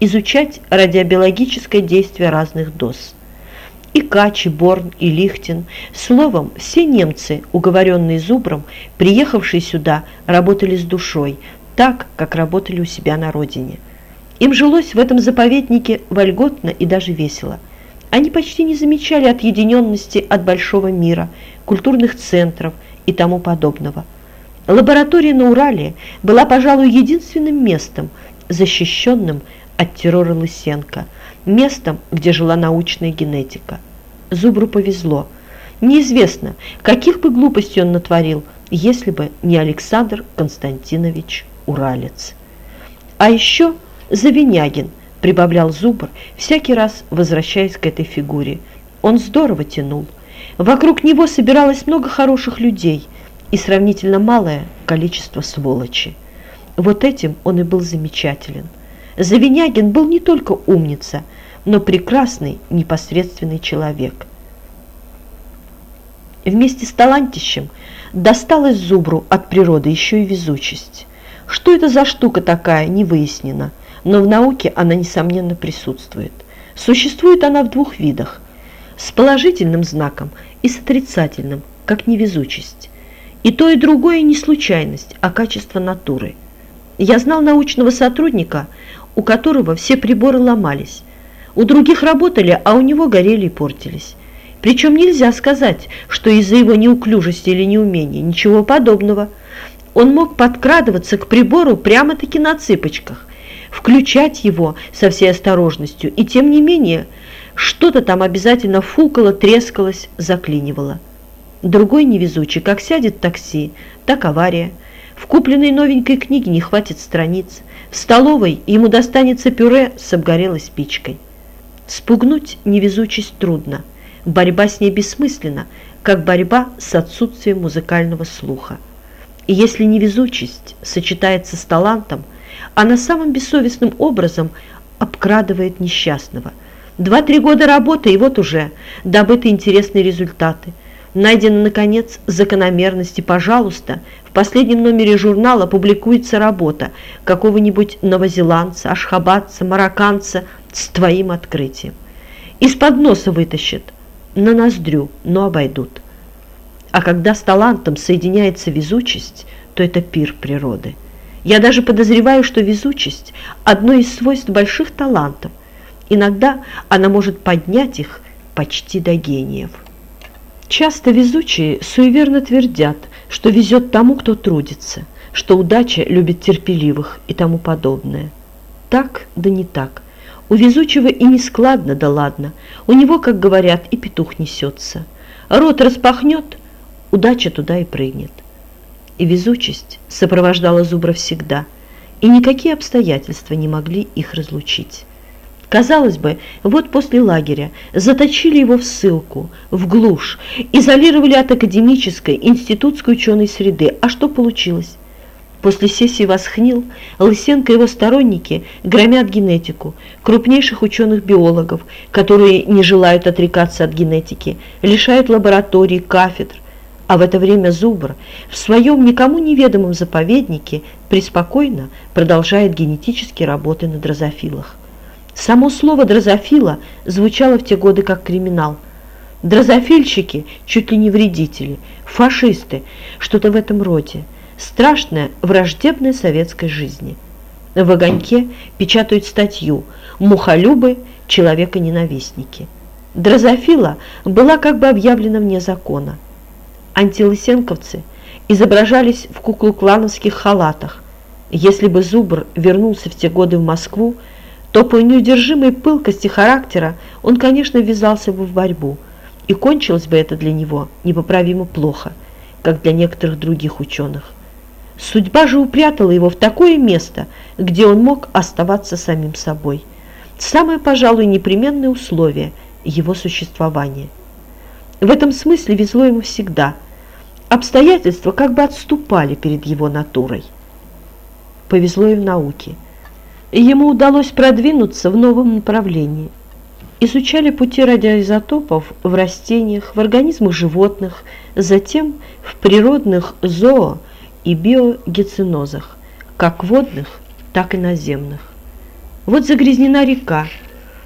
изучать радиобиологическое действие разных доз. И Качи, Борн, и Лихтин, словом, все немцы, уговоренные Зубром, приехавшие сюда, работали с душой, так, как работали у себя на родине. Им жилось в этом заповеднике вольготно и даже весело. Они почти не замечали отъединенности от большого мира, культурных центров и тому подобного. Лаборатория на Урале была, пожалуй, единственным местом, защищенным от террора Лысенко, местом, где жила научная генетика. Зубру повезло. Неизвестно, каких бы глупостей он натворил, если бы не Александр Константинович Уралец. А еще Завинягин, прибавлял Зубр, всякий раз возвращаясь к этой фигуре. Он здорово тянул. Вокруг него собиралось много хороших людей и сравнительно малое количество сволочи. Вот этим он и был замечателен. Завинягин был не только умница, но прекрасный, непосредственный человек. Вместе с талантищем досталось Зубру от природы еще и везучесть. Что это за штука такая, не выяснено, но в науке она, несомненно, присутствует. Существует она в двух видах – с положительным знаком и с отрицательным, как невезучесть. И то, и другое не случайность, а качество натуры. Я знал научного сотрудника, у которого все приборы ломались. У других работали, а у него горели и портились. Причем нельзя сказать, что из-за его неуклюжести или неумения, ничего подобного. Он мог подкрадываться к прибору прямо-таки на цыпочках, включать его со всей осторожностью, и тем не менее что-то там обязательно фукало, трескалось, заклинивало. Другой невезучий, как сядет такси, так авария. В купленной новенькой книге не хватит страниц. В столовой ему достанется пюре с обгорелой спичкой. Спугнуть невезучесть трудно. Борьба с ней бессмысленна, как борьба с отсутствием музыкального слуха. И если невезучесть сочетается с талантом, она самым бессовестным образом обкрадывает несчастного. Два-три года работы, и вот уже добыты интересные результаты. Найдены, наконец, закономерности. Пожалуйста, в последнем номере журнала публикуется работа какого-нибудь новозеландца, ашхабадца, марокканца с твоим открытием. Из-под носа вытащат, на ноздрю, но обойдут. А когда с талантом соединяется везучесть, то это пир природы. Я даже подозреваю, что везучесть – одно из свойств больших талантов. Иногда она может поднять их почти до гениев. Часто везучие суеверно твердят, что везет тому, кто трудится, что удача любит терпеливых и тому подобное. Так да не так. У везучего и не складно, да ладно. У него, как говорят, и петух несется. Рот распахнет, удача туда и прыгнет. И везучесть сопровождала Зубра всегда, и никакие обстоятельства не могли их разлучить. Казалось бы, вот после лагеря заточили его в ссылку, в глушь, изолировали от академической, институтской ученой среды. А что получилось? После сессии Восхнил Лысенко и его сторонники громят генетику, крупнейших ученых-биологов, которые не желают отрекаться от генетики, лишают лабораторий, кафедр. А в это время Зубр в своем никому неведомом заповеднике преспокойно продолжает генетические работы на дрозофилах. Само слово «дрозофила» звучало в те годы как криминал. Дрозофильщики чуть ли не вредители, фашисты, что-то в этом роде – страшная враждебная советской жизни. В «Огоньке» печатают статью «Мухолюбы – человека-ненавистники». Дрозофила была как бы объявлена вне закона. Антилысенковцы изображались в куклу-клановских халатах. Если бы Зубр вернулся в те годы в Москву, то по неудержимой пылкости характера он, конечно, ввязался бы в борьбу, и кончилось бы это для него непоправимо плохо, как для некоторых других ученых. Судьба же упрятала его в такое место, где он мог оставаться самим собой. Самое, пожалуй, непременное условие его существования. В этом смысле везло ему всегда. Обстоятельства как бы отступали перед его натурой. Повезло и в науке. Ему удалось продвинуться в новом направлении. Изучали пути радиоизотопов в растениях, в организмах животных, затем в природных зоо, и биогецинозах, как водных, так и наземных. Вот загрязнена река,